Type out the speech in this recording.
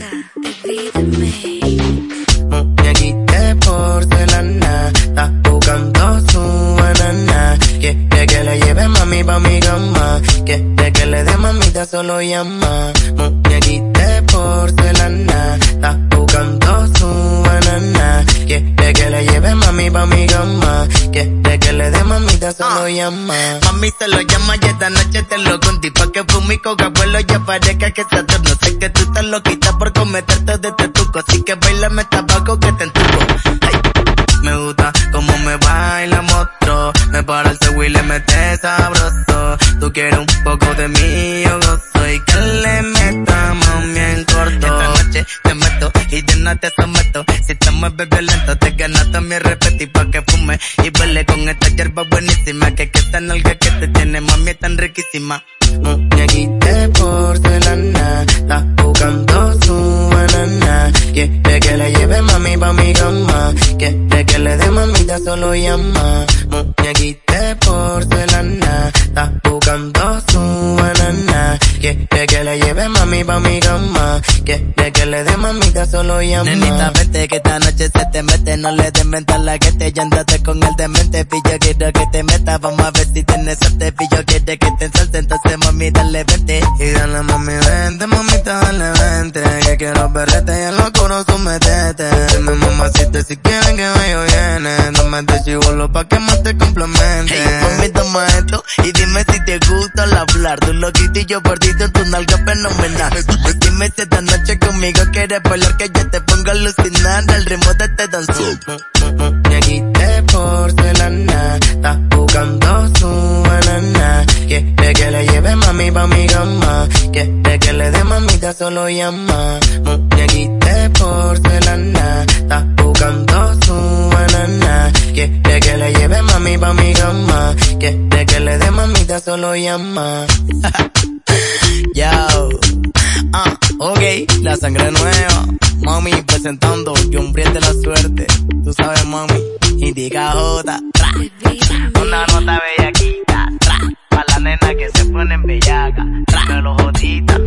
Muñequita, divídeme. Muñequita porcelana, está jugando su banana. Quiere que le lleve mami pa' mi cama. Quiere que le dé mami mamita solo llama. Muñequita porcelana, está jugando su banana. Quiere que le lleve mami pa' mi cama. Quiere que le dé mamita solo ah. llama. Mami se lo llama y esta noche te lo conté pa' que fume coca abuelo ya parezca que se No sé que tú estás loquita por cometerte de este tuco. Así que bailame tabaco que te entuco. Me gusta como me baila monstruo. Me para el y le mete sabroso. Tú quieres un poco de mí, yo gozo. Y que le meta mami en nada te someto. Si te mueves violento, te ganaste mi respeto y pa' que fume. Y vele con esta hierba buenísima. Que que esta nalga que te tiene, mami, tan riquísima. Muñequita porcelana, está buscando su banana. Quiere que le lleve mami pa' mi cama. Quiere que le dé mamita solo llama. Muñequita porcelana, está buscando su banana. Quiere que le lleve mami pa' mi cama. Quiere que le dé mamita solo llama. Nenita, vete que esta noche se te mete. No le des la que te llandaste con el demente. Pillo quiero que te meta. Vamos a ver si tienes suerte. Pillo quiere que te ensalte. Entonces mami dale vente. Y dale mami vente, mamita dale vente. Que quiero verte y en lo oscuro sometete. Dime mamacita si quieren que vaya viene. Dame de chivolo pa' que más te complemente. Hey, mami toma esto y dime si te gusta al hablar. Tu loquito y yo por ti, tu nalga fenomenal. Dime si esta noche conmigo quieres bailar que yo te pongo a alucinar al ritmo de este danzón. De porcelana, está buscando su banana. Quiere que le lleve mami pa' mi cama. Quiere que le dé mamita solo llama. Muñequita porcelana, está buscando su banana. Quiere que le lleve mami pa' mi cama. Quiere que le dé mamita solo llama. Yo. Ah, ok, la sangre nueva. Mami presentando un de la suerte. Tú sabes, mami. Indica J. Una nota bellaquita. Tra. Pa' la nena que se ponen bellaca. Tra. los jotitas.